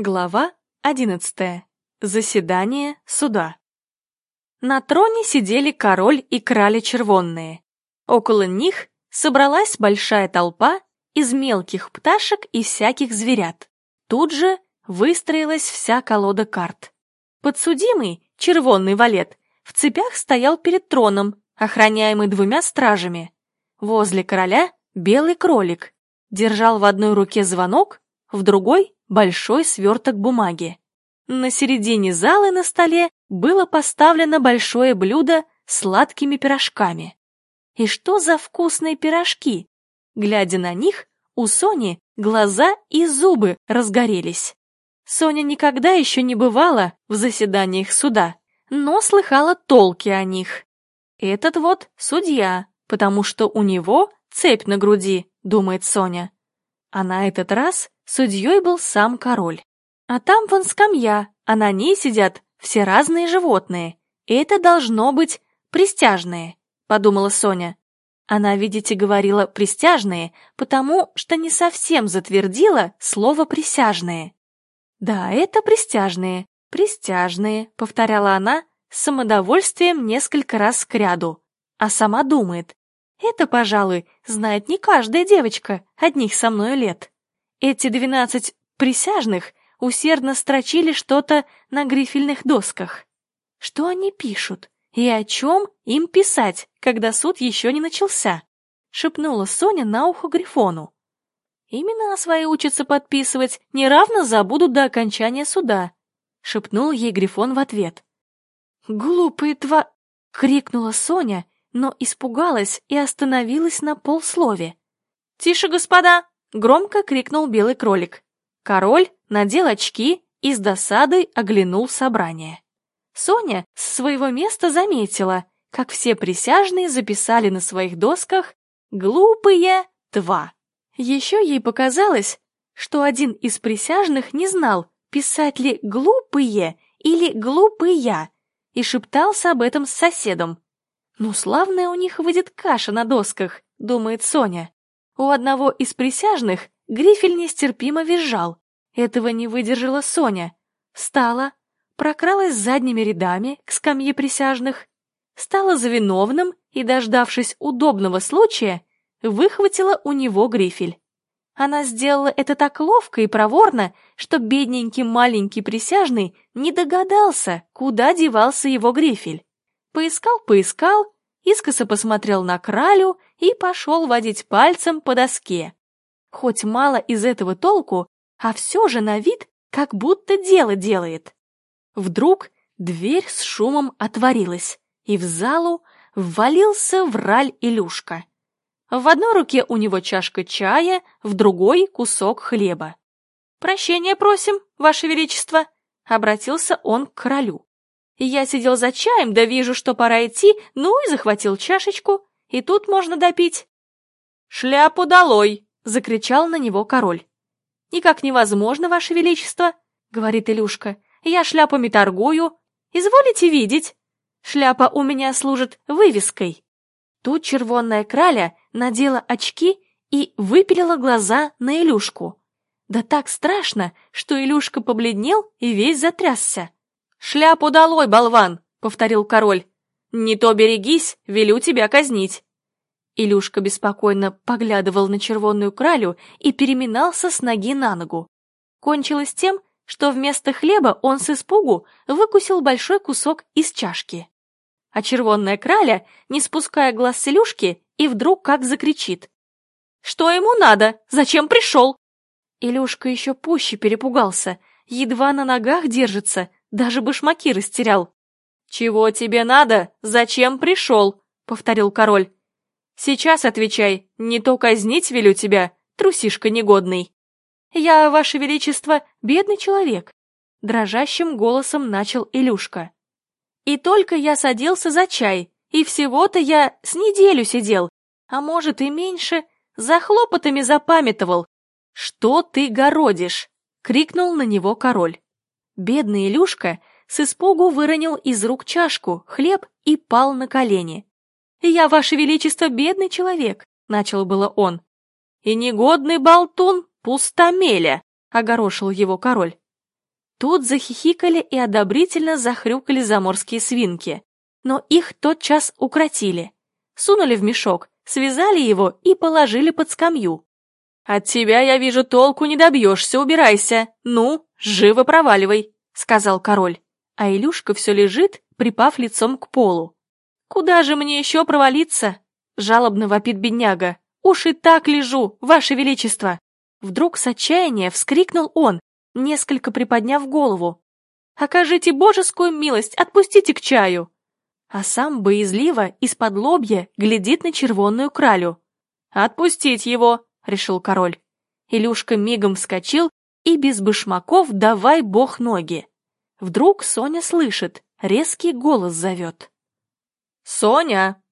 Глава одиннадцатая. Заседание суда. На троне сидели король и краля червонные. Около них собралась большая толпа из мелких пташек и всяких зверят. Тут же выстроилась вся колода карт. Подсудимый, червонный валет, в цепях стоял перед троном, охраняемый двумя стражами. Возле короля белый кролик, держал в одной руке звонок, в другой большой сверток бумаги. На середине зала на столе было поставлено большое блюдо с сладкими пирожками. И что за вкусные пирожки? Глядя на них, у Сони глаза и зубы разгорелись. Соня никогда еще не бывала в заседаниях суда, но слыхала толки о них. Этот вот судья, потому что у него цепь на груди, думает Соня. А на этот раз судьей был сам король. А там вон скамья, а на ней сидят все разные животные. Это должно быть пристяжные, подумала Соня. Она, видите, говорила «пристяжные», потому что не совсем затвердила слово «присяжные». «Да, это пристяжные, пристяжные», — повторяла она с самодовольствием несколько раз к ряду, а сама думает. «Это, пожалуй, знает не каждая девочка одних со мной лет». Эти двенадцать присяжных усердно строчили что-то на грифельных досках. Что они пишут? И о чем им писать, когда суд еще не начался? Шепнула Соня на ухо Грифону. Имена свои учатся подписывать, неравно забудут до окончания суда, шепнул ей Грифон в ответ. Глупые тва... крикнула Соня, но испугалась и остановилась на полслове. «Тише, господа!» Громко крикнул белый кролик. Король надел очки и с досадой оглянул собрание. Соня с своего места заметила, как все присяжные записали на своих досках «Глупые два». Еще ей показалось, что один из присяжных не знал, писать ли «глупые» или «глупыя», и шептался об этом с соседом. «Ну, славная у них выйдет каша на досках», — думает Соня. У одного из присяжных грифель нестерпимо визжал. Этого не выдержала Соня. Встала, прокралась задними рядами к скамье присяжных, стала за виновным и, дождавшись удобного случая, выхватила у него грифель. Она сделала это так ловко и проворно, что бедненький маленький присяжный не догадался, куда девался его грифель. Поискал-поискал искоса посмотрел на кралю и пошел водить пальцем по доске. Хоть мало из этого толку, а все же на вид как будто дело делает. Вдруг дверь с шумом отворилась, и в залу ввалился враль Илюшка. В одной руке у него чашка чая, в другой — кусок хлеба. «Прощения просим, Ваше Величество!» — обратился он к королю. Я сидел за чаем, да вижу, что пора идти, ну и захватил чашечку, и тут можно допить. «Шляпу долой!» — закричал на него король. «Никак невозможно, ваше величество!» — говорит Илюшка. «Я шляпами торгую. Изволите видеть? Шляпа у меня служит вывеской». Тут червонная краля надела очки и выпилила глаза на Илюшку. Да так страшно, что Илюшка побледнел и весь затрясся. «Шляпу долой, болван!» — повторил король. «Не то берегись, велю тебя казнить!» Илюшка беспокойно поглядывал на червонную кралю и переминался с ноги на ногу. Кончилось тем, что вместо хлеба он с испугу выкусил большой кусок из чашки. А червонная краля, не спуская глаз с Илюшки, и вдруг как закричит. «Что ему надо? Зачем пришел?» Илюшка еще пуще перепугался, едва на ногах держится, даже башмаки растерял. «Чего тебе надо? Зачем пришел?» — повторил король. «Сейчас отвечай, не то казнить велю тебя, трусишка негодный». «Я, ваше величество, бедный человек», — дрожащим голосом начал Илюшка. «И только я садился за чай, и всего-то я с неделю сидел, а может и меньше, за хлопотами запамятовал. Что ты городишь?» — крикнул на него король. Бедный Илюшка с испугу выронил из рук чашку, хлеб и пал на колени. «Я, ваше величество, бедный человек», — начал было он. «И негодный болтун пустомеля», — огорошил его король. Тут захихикали и одобрительно захрюкали заморские свинки, но их тотчас укротили. Сунули в мешок, связали его и положили под скамью. «От тебя, я вижу, толку не добьешься, убирайся. Ну, живо проваливай», — сказал король. А Илюшка все лежит, припав лицом к полу. «Куда же мне еще провалиться?» — жалобно вопит бедняга. «Уж и так лежу, ваше величество!» Вдруг с отчаяния вскрикнул он, несколько приподняв голову. «Окажите божескую милость, отпустите к чаю!» А сам боязливо из-под лобья глядит на червонную кралю. «Отпустить его!» — решил король. Илюшка мигом вскочил и без башмаков давай бог ноги. Вдруг Соня слышит, резкий голос зовет. «Соня,